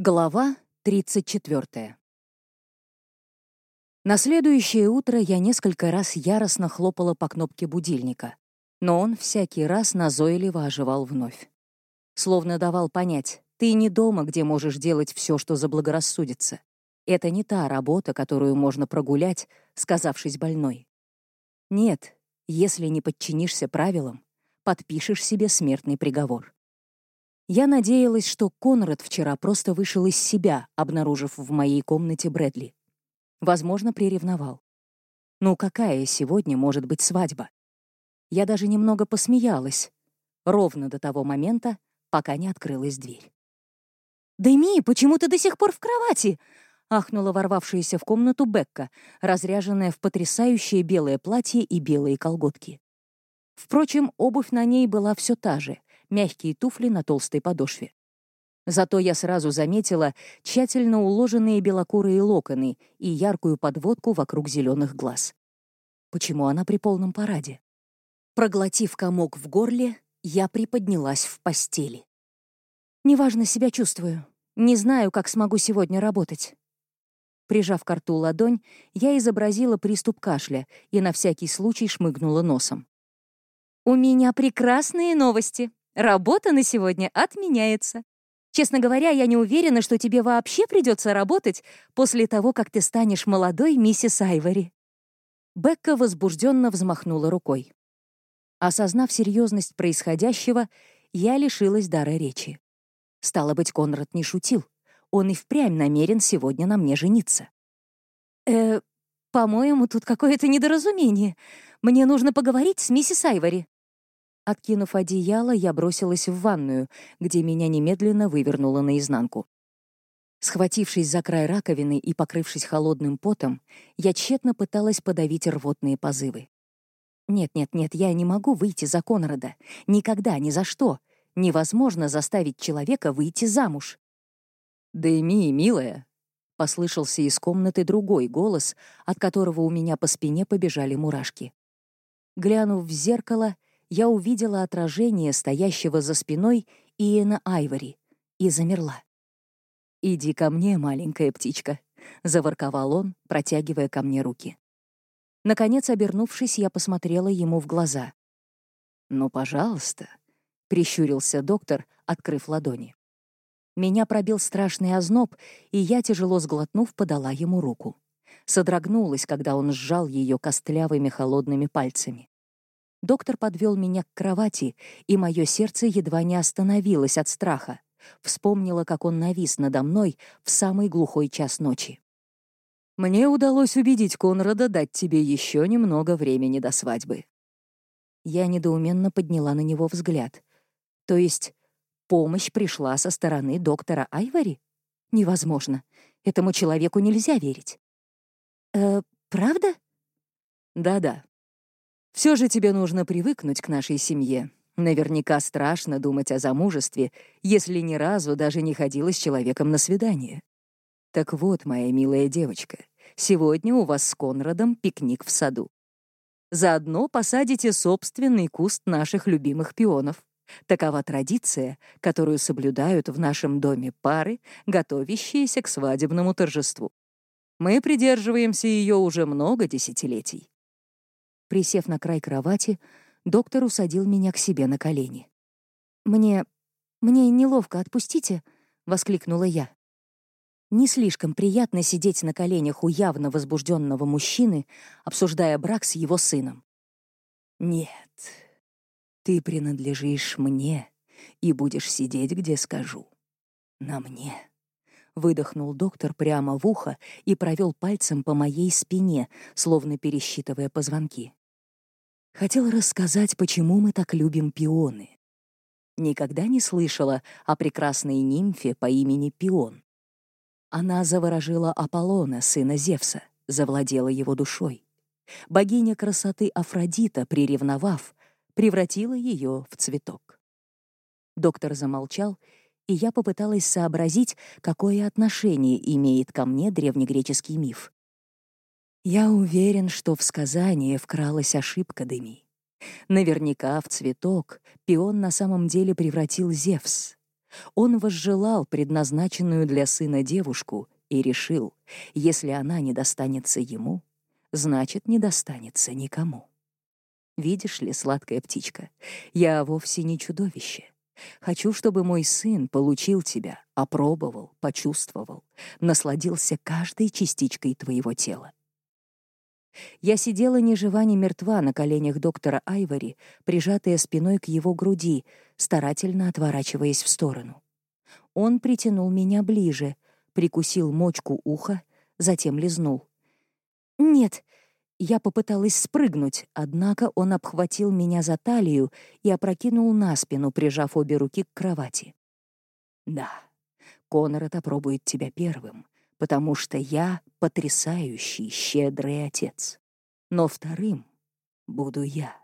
Глава 34. На следующее утро я несколько раз яростно хлопала по кнопке будильника, но он всякий раз назойливо оживал вновь. Словно давал понять, ты не дома, где можешь делать все, что заблагорассудится. Это не та работа, которую можно прогулять, сказавшись больной. Нет, если не подчинишься правилам, подпишешь себе смертный приговор. Я надеялась, что Конрад вчера просто вышел из себя, обнаружив в моей комнате Брэдли. Возможно, приревновал. Ну какая сегодня может быть свадьба? Я даже немного посмеялась, ровно до того момента, пока не открылась дверь. «Дэми, почему ты до сих пор в кровати?» — ахнула ворвавшаяся в комнату Бекка, разряженная в потрясающее белое платье и белые колготки. Впрочем, обувь на ней была все та же, мягкие туфли на толстой подошве. Зато я сразу заметила тщательно уложенные белокурые локоны и яркую подводку вокруг зеленых глаз. Почему она при полном параде? Проглотив комок в горле, я приподнялась в постели. «Неважно себя чувствую. Не знаю, как смогу сегодня работать». Прижав к рту ладонь, я изобразила приступ кашля и на всякий случай шмыгнула носом. «У меня прекрасные новости!» Работа на сегодня отменяется. Честно говоря, я не уверена, что тебе вообще придется работать после того, как ты станешь молодой миссис Айвори». Бекка возбужденно взмахнула рукой. Осознав серьезность происходящего, я лишилась дара речи. Стало быть, Конрад не шутил. Он и впрямь намерен сегодня на мне жениться. «Э, по-моему, тут какое-то недоразумение. Мне нужно поговорить с миссис Айвори». Откинув одеяло, я бросилась в ванную, где меня немедленно вывернуло наизнанку. Схватившись за край раковины и покрывшись холодным потом, я тщетно пыталась подавить рвотные позывы. Нет-нет-нет, я не могу выйти за Конрада. Никогда, ни за что. Невозможно заставить человека выйти замуж. «Дэми, милая», — послышался из комнаты другой голос, от которого у меня по спине побежали мурашки. Глянув в зеркало, я увидела отражение стоящего за спиной Иэна Айвори и замерла. «Иди ко мне, маленькая птичка», — заворковал он, протягивая ко мне руки. Наконец, обернувшись, я посмотрела ему в глаза. «Ну, пожалуйста», — прищурился доктор, открыв ладони. Меня пробил страшный озноб, и я, тяжело сглотнув, подала ему руку. Содрогнулась, когда он сжал ее костлявыми холодными пальцами. Доктор подвел меня к кровати, и мое сердце едва не остановилось от страха. Вспомнила, как он навис надо мной в самый глухой час ночи. «Мне удалось убедить Конрада дать тебе еще немного времени до свадьбы». Я недоуменно подняла на него взгляд. То есть помощь пришла со стороны доктора Айвори? Невозможно. Этому человеку нельзя верить. «Э, правда?» «Да-да», все же тебе нужно привыкнуть к нашей семье. Наверняка страшно думать о замужестве, если ни разу даже не ходила с человеком на свидание. Так вот, моя милая девочка, сегодня у вас с Конрадом пикник в саду. Заодно посадите собственный куст наших любимых пионов. Такова традиция, которую соблюдают в нашем доме пары, готовящиеся к свадебному торжеству. Мы придерживаемся ее уже много десятилетий. Присев на край кровати, доктор усадил меня к себе на колени. «Мне... мне неловко, отпустите?» — воскликнула я. Не слишком приятно сидеть на коленях у явно возбужденного мужчины, обсуждая брак с его сыном. «Нет, ты принадлежишь мне и будешь сидеть, где скажу. На мне». Выдохнул доктор прямо в ухо и провел пальцем по моей спине, словно пересчитывая позвонки. Хотел рассказать, почему мы так любим пионы. Никогда не слышала о прекрасной нимфе по имени Пион. Она заворожила Аполлона, сына Зевса, завладела его душой. Богиня красоты Афродита, приревновав, превратила ее в цветок. Доктор замолчал, и я попыталась сообразить, какое отношение имеет ко мне древнегреческий миф. Я уверен, что в сказание вкралась ошибка Деми. Наверняка в цветок пион на самом деле превратил Зевс. Он возжелал предназначенную для сына девушку и решил, если она не достанется ему, значит, не достанется никому. Видишь ли, сладкая птичка, я вовсе не чудовище. Хочу, чтобы мой сын получил тебя, опробовал, почувствовал, насладился каждой частичкой твоего тела. Я сидела ни жива, ни мертва на коленях доктора Айвори, прижатая спиной к его груди, старательно отворачиваясь в сторону. Он притянул меня ближе, прикусил мочку уха, затем лизнул. «Нет», я попыталась спрыгнуть, однако он обхватил меня за талию и опрокинул на спину, прижав обе руки к кровати. «Да, Конрад опробует тебя первым, потому что я потрясающий, щедрый отец. Но вторым буду я.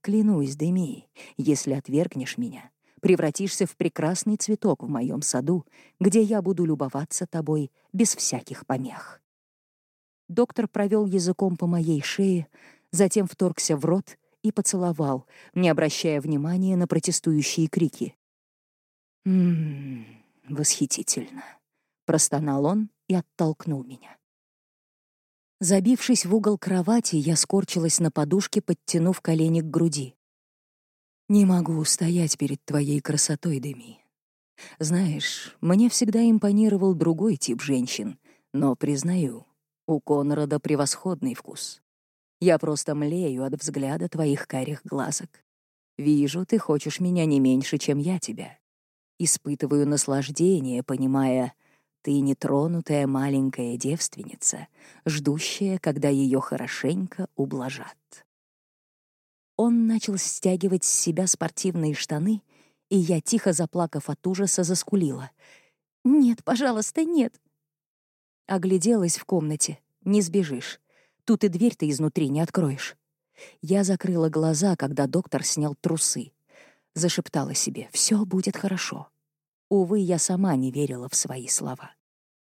Клянусь, Деми, если отвергнешь меня, превратишься в прекрасный цветок в моем саду, где я буду любоваться тобой без всяких помех. Доктор провел языком по моей шее, затем вторгся в рот и поцеловал, не обращая внимания на протестующие крики. «Ммм, восхитительно», — простонал он и оттолкнул меня. Забившись в угол кровати, я скорчилась на подушке, подтянув колени к груди. «Не могу устоять перед твоей красотой, Деми. Знаешь, мне всегда импонировал другой тип женщин, но, признаю, у Конрада превосходный вкус. Я просто млею от взгляда твоих карих глазок. Вижу, ты хочешь меня не меньше, чем я тебя. Испытываю наслаждение, понимая, ты нетронутая маленькая девственница, ждущая, когда ее хорошенько ублажат. Он начал стягивать с себя спортивные штаны, и я, тихо заплакав от ужаса, заскулила. «Нет, пожалуйста, нет. Огляделась в комнате. Не сбежишь. Тут и дверь ты изнутри не откроешь. Я закрыла глаза, когда доктор снял трусы. Зашептала себе «Все будет хорошо». Увы, я сама не верила в свои слова.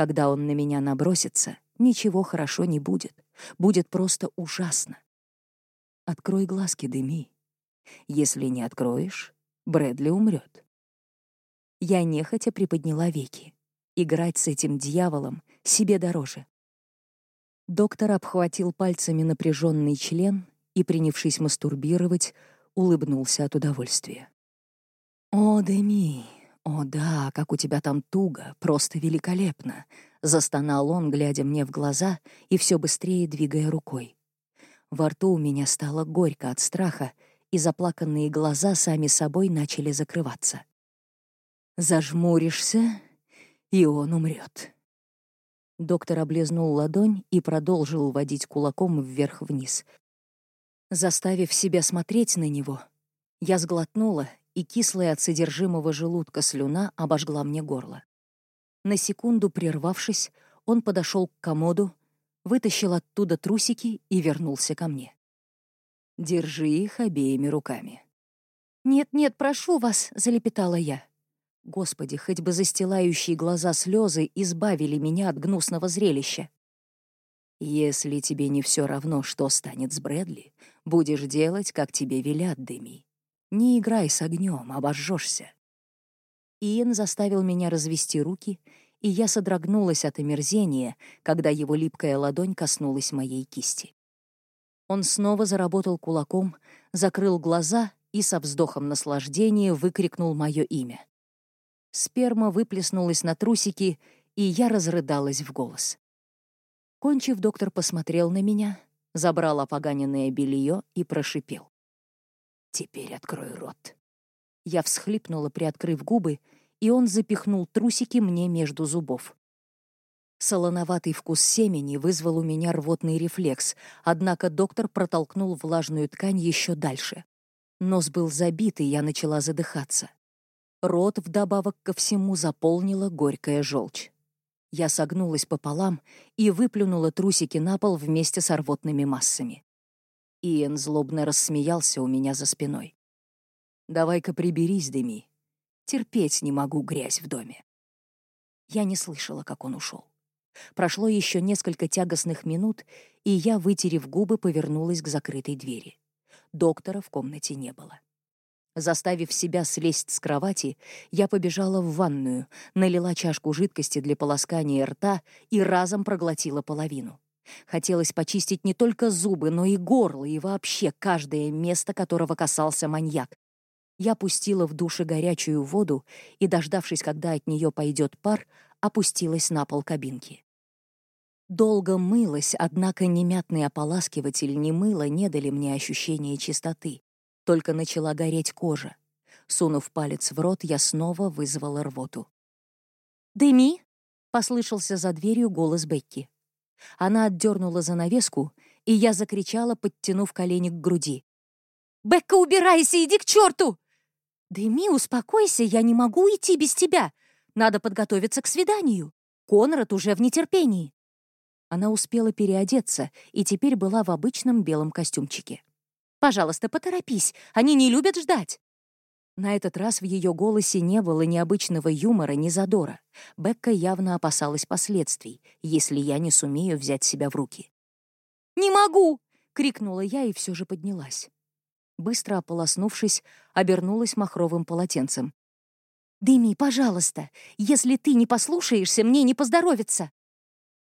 Когда он на меня набросится, ничего хорошо не будет. Будет просто ужасно. Открой глазки, Деми. Если не откроешь, Брэдли умрет. Я нехотя приподняла веки. Играть с этим дьяволом себе дороже. Доктор обхватил пальцами напряженный член и, принявшись мастурбировать, улыбнулся от удовольствия. «О, Деми, о да, как у тебя там туго, просто великолепно!» — застонал он, глядя мне в глаза и все быстрее двигая рукой. Во рту у меня стало горько от страха, и заплаканные глаза сами собой начали закрываться. Зажмуришься и он умрет. Доктор облизнул ладонь и продолжил водить кулаком вверх-вниз. Заставив себя смотреть на него, я сглотнула, и кислая от содержимого желудка слюна обожгла мне горло. На секунду прервавшись, он подошел к комоду, вытащил оттуда трусики и вернулся ко мне. «Держи их обеими руками». «Нет-нет, прошу вас», — залепетала я. Господи, хоть бы застилающие глаза слезы избавили меня от гнусного зрелища. Если тебе не все равно, что станет с Брэдли, будешь делать, как тебе велят, Деми. Не играй с огнем, обожжешься. Иэн заставил меня развести руки, и я содрогнулась от омерзения, когда его липкая ладонь коснулась моей кисти. Он снова заработал кулаком, закрыл глаза и со вздохом наслаждения выкрикнул мое имя. Сперма выплеснулась на трусики, и я разрыдалась в голос. Кончив, доктор посмотрел на меня, забрал опоганенное белье и прошипел. «Теперь открой рот». Я всхлипнула, приоткрыв губы, и он запихнул трусики мне между зубов. Солоноватый вкус семени вызвал у меня рвотный рефлекс, однако доктор протолкнул влажную ткань еще дальше. Нос был забит, и я начала задыхаться. Рот вдобавок ко всему заполнила горькая желчь. Я согнулась пополам и выплюнула трусики на пол вместе с рвотными массами. Иэн злобно рассмеялся у меня за спиной. «Давай-ка приберись, Деми. Терпеть не могу грязь в доме». Я не слышала, как он ушел. Прошло еще несколько тягостных минут, и я, вытерев губы, повернулась к закрытой двери. Доктора в комнате не было. Заставив себя слезть с кровати, я побежала в ванную, налила чашку жидкости для полоскания рта и разом проглотила половину. Хотелось почистить не только зубы, но и горло, и вообще каждое место, которого касался маньяк. Я пустила в душе горячую воду и, дождавшись, когда от нее пойдет пар, опустилась на пол кабинки. Долго мылась, однако ни мятный ополаскиватель, ни мыло не дали мне ощущения чистоты. Только начала гореть кожа. Сунув палец в рот, я снова вызвала рвоту. «Дыми!» — послышался за дверью голос Бекки. Она отдернула занавеску, и я закричала, подтянув колени к груди. «Бекка, убирайся, иди к черту!» «Дыми, успокойся, я не могу идти без тебя. Надо подготовиться к свиданию. Конрад уже в нетерпении». Она успела переодеться и теперь была в обычном белом костюмчике. Пожалуйста, поторопись, они не любят ждать». На этот раз в ее голосе не было ни обычного юмора, ни задора. Бекка явно опасалась последствий, если я не сумею взять себя в руки. «Не могу!» — крикнула я и все же поднялась. Быстро ополоснувшись, обернулась махровым полотенцем. «Дыми, пожалуйста, если ты не послушаешься, мне не поздоровится!»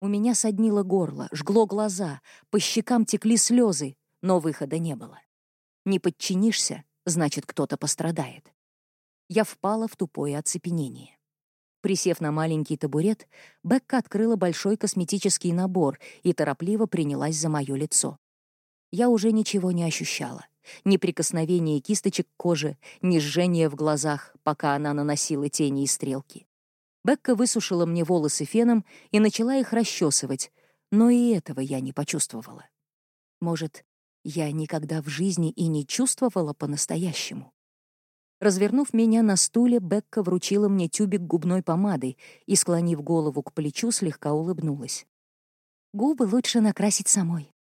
У меня соднило горло, жгло глаза, по щекам текли слезы, но выхода не было. Не подчинишься, значит, кто-то пострадает. Я впала в тупое оцепенение. Присев на маленький табурет, Бекка открыла большой косметический набор и торопливо принялась за мое лицо. Я уже ничего не ощущала. Ни прикосновения кисточек к коже, ни жжения в глазах, пока она наносила тени и стрелки. Бекка высушила мне волосы феном и начала их расчесывать, но и этого я не почувствовала. Может, я никогда в жизни и не чувствовала по-настоящему. Развернув меня на стуле, Бекка вручила мне тюбик губной помады и, склонив голову к плечу, слегка улыбнулась. «Губы лучше накрасить самой».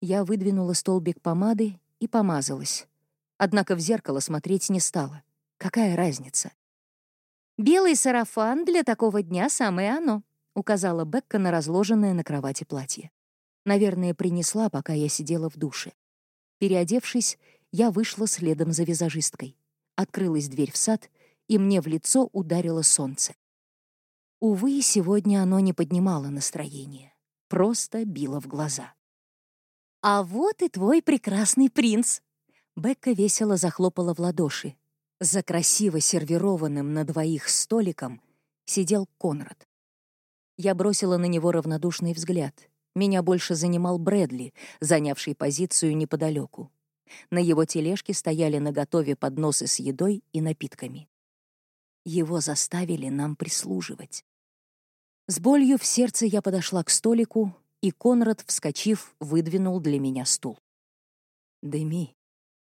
Я выдвинула столбик помады и помазалась. Однако в зеркало смотреть не стала. Какая разница? «Белый сарафан для такого дня самое оно», — указала Бекка на разложенное на кровати платье. Наверное, принесла, пока я сидела в душе. Переодевшись, я вышла следом за визажисткой. Открылась дверь в сад, и мне в лицо ударило солнце. Увы, сегодня оно не поднимало настроение, просто било в глаза. «А вот и твой прекрасный принц!» Бекка весело захлопала в ладоши. За красиво сервированным на двоих столиком сидел Конрад. Я бросила на него равнодушный взгляд. Меня больше занимал Брэдли, занявший позицию неподалеку. На его тележке стояли наготове подносы с едой и напитками. Его заставили нам прислуживать. С болью в сердце я подошла к столику, и Конрад, вскочив, выдвинул для меня стул. «Деми,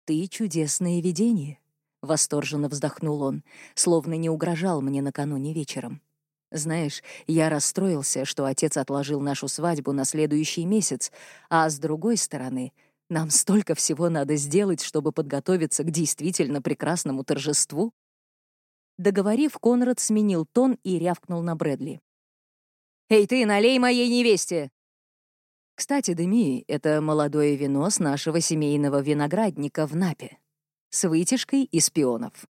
ты чудесное видение», — восторженно вздохнул он, словно не угрожал мне накануне вечером. Знаешь, я расстроился, что отец отложил нашу свадьбу на следующий месяц, а с другой стороны, нам столько всего надо сделать, чтобы подготовиться к действительно прекрасному торжеству. Договорив, Конрад сменил тон и рявкнул на Брэдли. «Эй ты, налей моей невесте!» Кстати, Деми, это молодое вино с нашего семейного виноградника в Напе, с вытяжкой из пионов.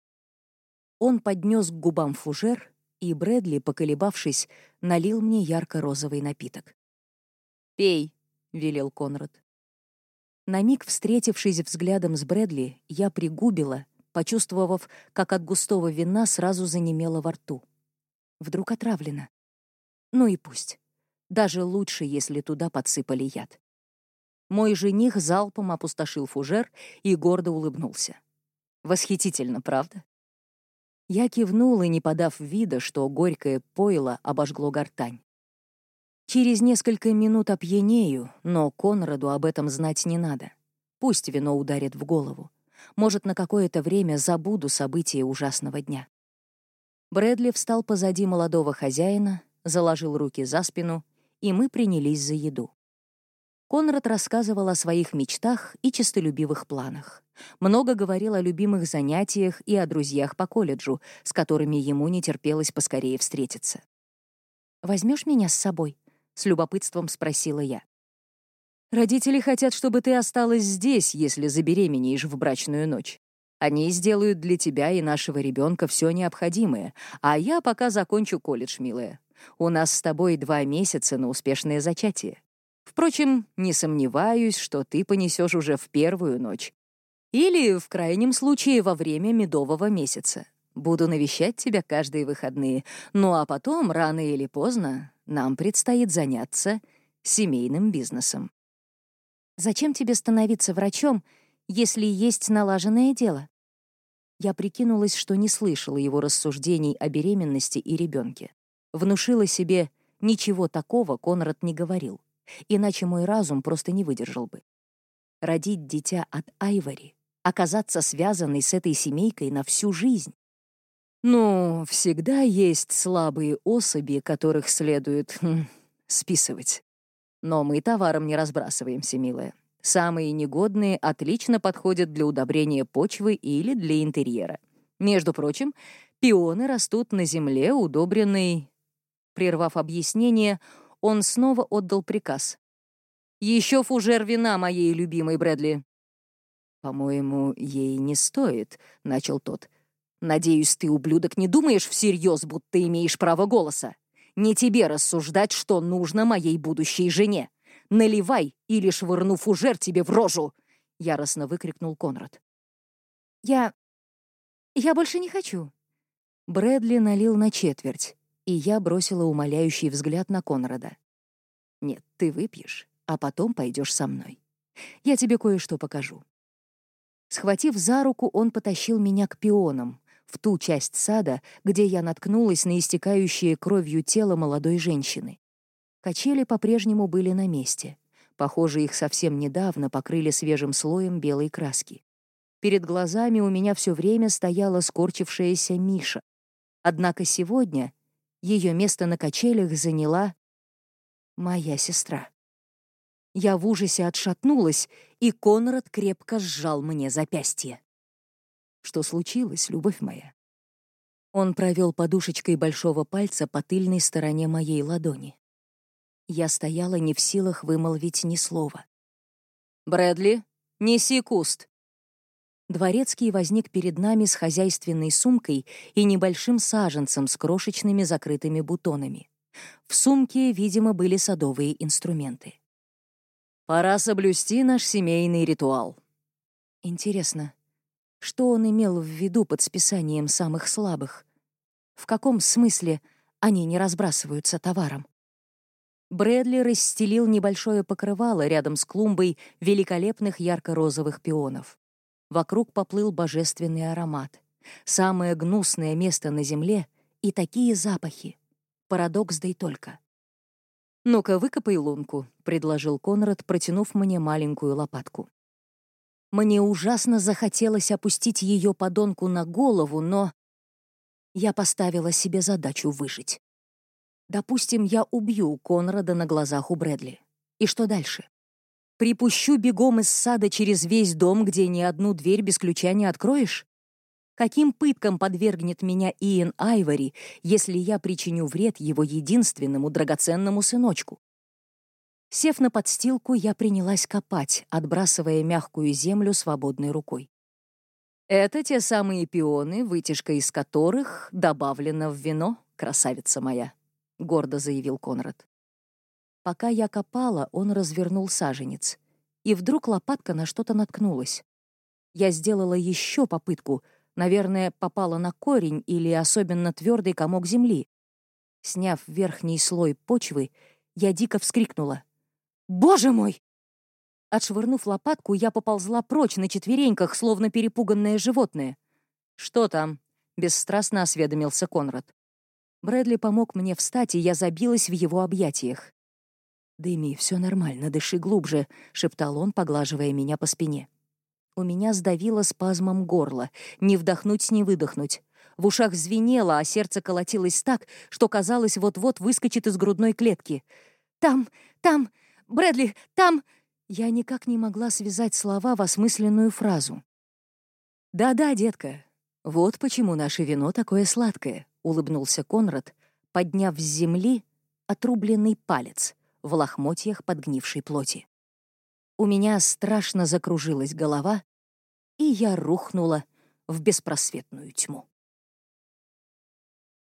Он поднес к губам фужер, и Брэдли, поколебавшись, налил мне ярко-розовый напиток. «Пей», — велел Конрад. На миг, встретившись взглядом с Брэдли, я пригубила, почувствовав, как от густого вина сразу занемело во рту. Вдруг отравлено. Ну и пусть. Даже лучше, если туда подсыпали яд. Мой жених залпом опустошил фужер и гордо улыбнулся. Восхитительно, правда? Я кивнула, не подав вида, что горькое пойло обожгло гортань. Через несколько минут опьянею, но Конраду об этом знать не надо. Пусть вино ударит в голову. Может, на какое-то время забуду события ужасного дня. Брэдли встал позади молодого хозяина, заложил руки за спину, и мы принялись за еду. Конрад рассказывал о своих мечтах и честолюбивых планах. Много говорил о любимых занятиях и о друзьях по колледжу, с которыми ему не терпелось поскорее встретиться. «Возьмешь меня с собой?» — с любопытством спросила я. «Родители хотят, чтобы ты осталась здесь, если забеременеешь в брачную ночь. Они сделают для тебя и нашего ребенка все необходимое, а я пока закончу колледж, милая. У нас с тобой два месяца на успешное зачатие. Впрочем, не сомневаюсь, что ты понесешь уже в первую ночь. Или, в крайнем случае, во время медового месяца. Буду навещать тебя каждые выходные. Ну а потом, рано или поздно, нам предстоит заняться семейным бизнесом. Зачем тебе становиться врачом, если есть налаженное дело? Я прикинулась, что не слышала его рассуждений о беременности и ребенке. Внушила себе, ничего такого Конрад не говорил, иначе мой разум просто не выдержал бы. Родить дитя от Айвори, оказаться связанной с этой семейкой на всю жизнь. Ну, всегда есть слабые особи, которых следует хм, списывать. Но мы товаром не разбрасываемся, милая. Самые негодные отлично подходят для удобрения почвы или для интерьера. Между прочим, пионы растут на земле, удобренной Прервав объяснение, он снова отдал приказ. «Еще фужер вина моей любимой Брэдли». «По-моему, ей не стоит», — начал тот. «Надеюсь, ты, ублюдок, не думаешь всерьез, будто имеешь право голоса? Не тебе рассуждать, что нужно моей будущей жене. Наливай или швырну фужер тебе в рожу!» — яростно выкрикнул Конрад. «Я... я больше не хочу». Брэдли налил на четверть и я бросила умоляющий взгляд на Конрада. «Нет, ты выпьешь, а потом пойдешь со мной. Я тебе кое-что покажу». Схватив за руку, он потащил меня к пионам, в ту часть сада, где я наткнулась на истекающее кровью тело молодой женщины. Качели по-прежнему были на месте. Похоже, их совсем недавно покрыли свежим слоем белой краски. Перед глазами у меня все время стояла скорчившаяся Миша. Однако сегодня ее место на качелях заняла моя сестра. Я в ужасе отшатнулась, и Конрад крепко сжал мне запястье. Что случилось, любовь моя? Он провел подушечкой большого пальца по тыльной стороне моей ладони. Я стояла не в силах вымолвить ни слова. «Брэдли, неси куст!» Дворецкий возник перед нами с хозяйственной сумкой и небольшим саженцем с крошечными закрытыми бутонами. В сумке, видимо, были садовые инструменты. «Пора соблюсти наш семейный ритуал». Интересно, что он имел в виду под списанием самых слабых? В каком смысле они не разбрасываются товаром? Брэдли расстелил небольшое покрывало рядом с клумбой великолепных ярко-розовых пионов. Вокруг поплыл божественный аромат. Самое гнусное место на земле и такие запахи. Парадокс да и только. «Ну-ка, выкопай лунку», — предложил Конрад, протянув мне маленькую лопатку. Мне ужасно захотелось опустить ее подонку на голову, но я поставила себе задачу выжить. Допустим, я убью Конрада на глазах у Брэдли. И что дальше? Припущу бегом из сада через весь дом, где ни одну дверь без ключа не откроешь? Каким пыткам подвергнет меня Иэн Айвори, если я причиню вред его единственному драгоценному сыночку? Сев на подстилку, я принялась копать, отбрасывая мягкую землю свободной рукой. Это те самые пионы, вытяжка из которых добавлена в вино, красавица моя, — гордо заявил Конрад. Пока я копала, он развернул саженец. И вдруг лопатка на что-то наткнулась. Я сделала еще попытку, наверное, попала на корень или особенно твердый комок земли. Сняв верхний слой почвы, я дико вскрикнула. «Боже мой!» Отшвырнув лопатку, я поползла прочь на четвереньках, словно перепуганное животное. «Что там?» — бесстрастно осведомился Конрад. Брэдли помог мне встать, и я забилась в его объятиях. «Дыми, все нормально, дыши глубже», — шептал он, поглаживая меня по спине. У меня сдавило спазмом горло, не вдохнуть, не выдохнуть. В ушах звенело, а сердце колотилось так, что казалось, вот-вот выскочит из грудной клетки. «Там, там, Брэдли, там...» Я никак не могла связать слова в осмысленную фразу. «Да-да, детка, вот почему наше вино такое сладкое», — улыбнулся Конрад, подняв с земли отрубленный палец в лохмотьях подгнившей плоти. У меня страшно закружилась голова, и я рухнула в беспросветную тьму.